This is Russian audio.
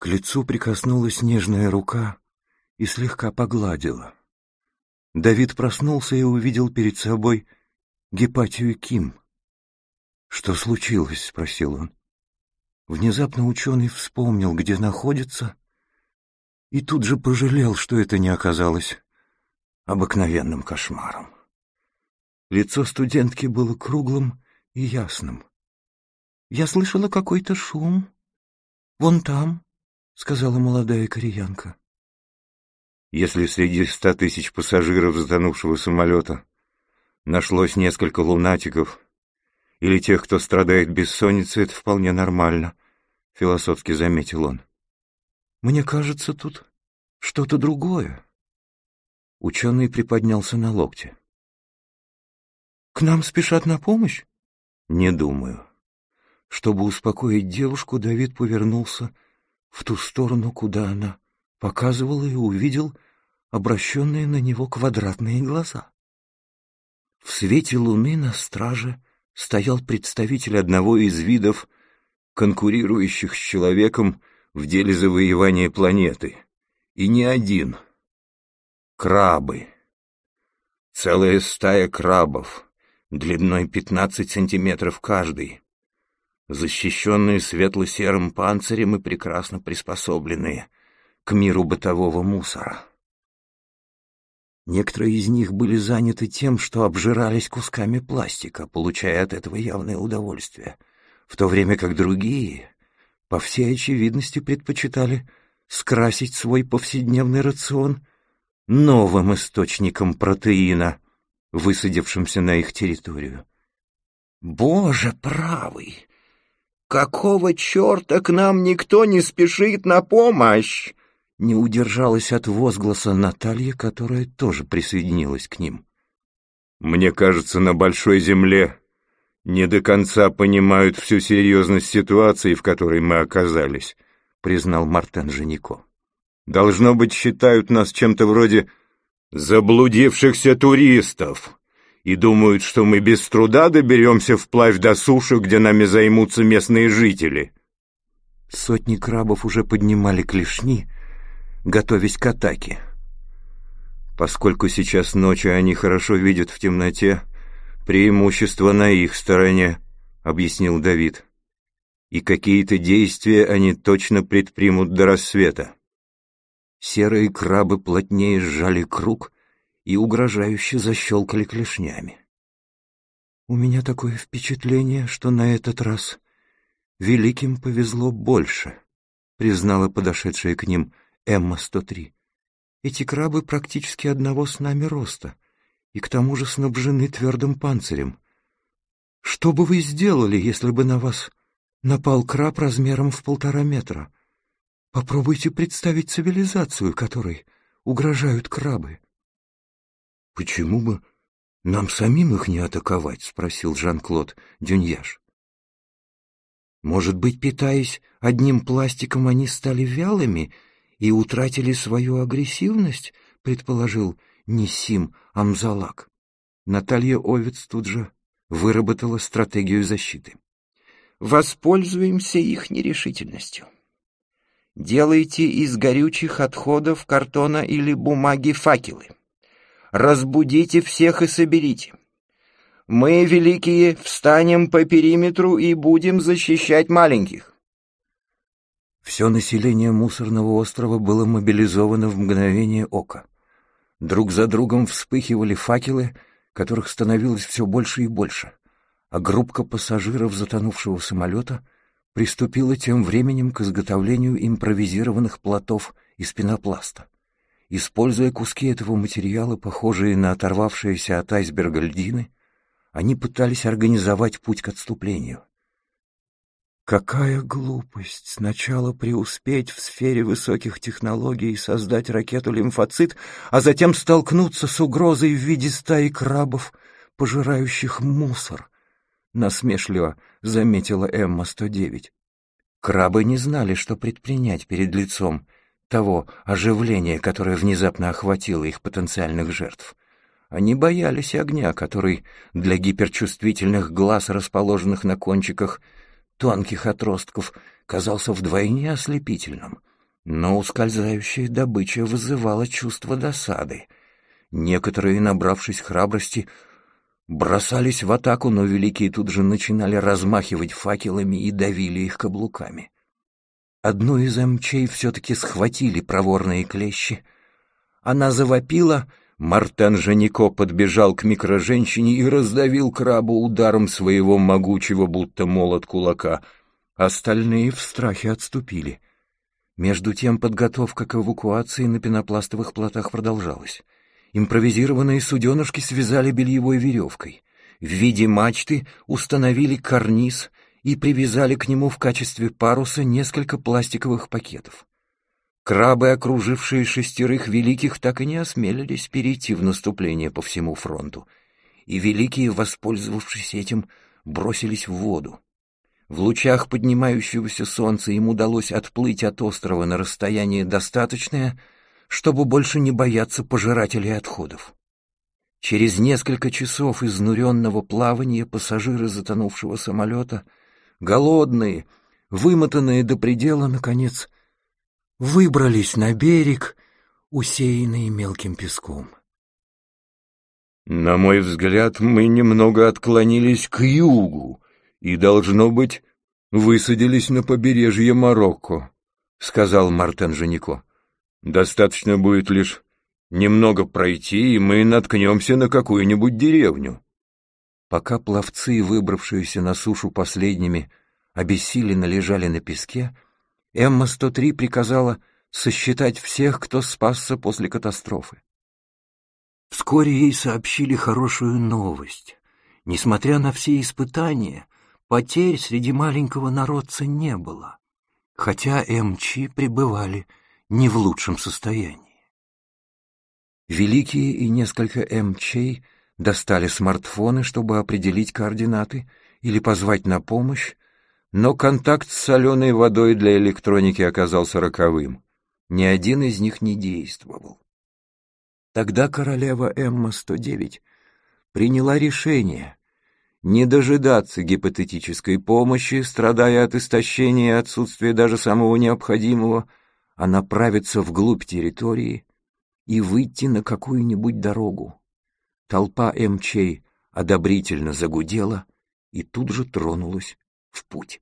К лицу прикоснулась нежная рука и слегка погладила. Давид проснулся и увидел перед собой Гепатию Ким. «Что случилось?» — спросил он. Внезапно ученый вспомнил, где находится, и тут же пожалел, что это не оказалось обыкновенным кошмаром. Лицо студентки было круглым и ясным. «Я слышала какой-то шум. Вон там», — сказала молодая кореянка. Если среди ста тысяч пассажиров затонувшего самолета нашлось несколько лунатиков или тех, кто страдает бессонницей, это вполне нормально, — философски заметил он. Мне кажется, тут что-то другое. Ученый приподнялся на локте. «К нам спешат на помощь?» «Не думаю». Чтобы успокоить девушку, Давид повернулся в ту сторону, куда она показывала, и увидел обращенные на него квадратные глаза. В свете луны на страже стоял представитель одного из видов, конкурирующих с человеком в деле завоевания планеты. И не один — Крабы. Целая стая крабов, длиной 15 сантиметров каждый, защищенные светло-серым панцирем и прекрасно приспособленные к миру бытового мусора. Некоторые из них были заняты тем, что обжирались кусками пластика, получая от этого явное удовольствие, в то время как другие, по всей очевидности, предпочитали скрасить свой повседневный рацион новым источником протеина, высадившимся на их территорию. «Боже правый! Какого черта к нам никто не спешит на помощь?» Не удержалась от возгласа Наталья, которая тоже присоединилась к ним. «Мне кажется, на Большой Земле не до конца понимают всю серьезность ситуации, в которой мы оказались», признал Мартен Женико. Должно быть, считают нас чем-то вроде заблудившихся туристов и думают, что мы без труда доберемся вплавь до суши, где нами займутся местные жители. Сотни крабов уже поднимали клешни, готовясь к атаке. Поскольку сейчас ночью они хорошо видят в темноте, преимущество на их стороне, — объяснил Давид. И какие-то действия они точно предпримут до рассвета. Серые крабы плотнее сжали круг и угрожающе защелкали клешнями. «У меня такое впечатление, что на этот раз великим повезло больше», признала подошедшая к ним Эмма-103. «Эти крабы практически одного с нами роста и к тому же снабжены твердым панцирем. Что бы вы сделали, если бы на вас напал краб размером в полтора метра?» Попробуйте представить цивилизацию, которой угрожают крабы. — Почему бы нам самим их не атаковать? — спросил Жан-Клод Дюньяш. Может быть, питаясь одним пластиком, они стали вялыми и утратили свою агрессивность, предположил Нисим Амзалак. Наталья Овец тут же выработала стратегию защиты. Воспользуемся их нерешительностью. Делайте из горючих отходов картона или бумаги факелы. Разбудите всех и соберите. Мы, великие, встанем по периметру и будем защищать маленьких. Все население мусорного острова было мобилизовано в мгновение ока. Друг за другом вспыхивали факелы, которых становилось все больше и больше, а группка пассажиров затонувшего самолета — приступила тем временем к изготовлению импровизированных плотов из пенопласта. Используя куски этого материала, похожие на оторвавшиеся от айсберга льдины, они пытались организовать путь к отступлению. Какая глупость сначала преуспеть в сфере высоких технологий и создать ракету-лимфоцит, а затем столкнуться с угрозой в виде стаи крабов, пожирающих мусор, — насмешливо заметила Эмма-109. Крабы не знали, что предпринять перед лицом того оживления, которое внезапно охватило их потенциальных жертв. Они боялись огня, который для гиперчувствительных глаз, расположенных на кончиках тонких отростков, казался вдвойне ослепительным — но ускользающая добыча вызывала чувство досады. Некоторые, набравшись храбрости, бросались в атаку, но великие тут же начинали размахивать факелами и давили их каблуками. Одну из мчей все-таки схватили проворные клещи. Она завопила, Мартен Женико подбежал к микроженщине и раздавил крабу ударом своего могучего, будто молот кулака. Остальные в страхе отступили. Между тем подготовка к эвакуации на пенопластовых плотах продолжалась. Импровизированные суденышки связали бельевой веревкой. В виде мачты установили карниз и привязали к нему в качестве паруса несколько пластиковых пакетов. Крабы, окружившие шестерых великих, так и не осмелились перейти в наступление по всему фронту, и великие, воспользовавшись этим, бросились в воду. В лучах поднимающегося солнца им удалось отплыть от острова на расстояние достаточное, чтобы больше не бояться пожирателей отходов. Через несколько часов изнуренного плавания пассажиры затонувшего самолета, голодные, вымотанные до предела, наконец, выбрались на берег, усеянный мелким песком. «На мой взгляд, мы немного отклонились к югу и, должно быть, высадились на побережье Марокко», — сказал Мартен Женико. Достаточно будет лишь немного пройти, и мы наткнемся на какую-нибудь деревню. Пока пловцы, выбравшиеся на сушу последними, обессиленно лежали на песке, Эмма-103 приказала сосчитать всех, кто спасся после катастрофы. Вскоре ей сообщили хорошую новость. Несмотря на все испытания, потерь среди маленького народца не было, хотя МЧ пребывали не в лучшем состоянии. Великие и несколько МЧей достали смартфоны, чтобы определить координаты или позвать на помощь, но контакт с соленой водой для электроники оказался роковым. Ни один из них не действовал. Тогда королева Эмма-109 приняла решение не дожидаться гипотетической помощи, страдая от истощения и отсутствия даже самого необходимого, а направиться вглубь территории и выйти на какую-нибудь дорогу. Толпа МЧей одобрительно загудела и тут же тронулась в путь.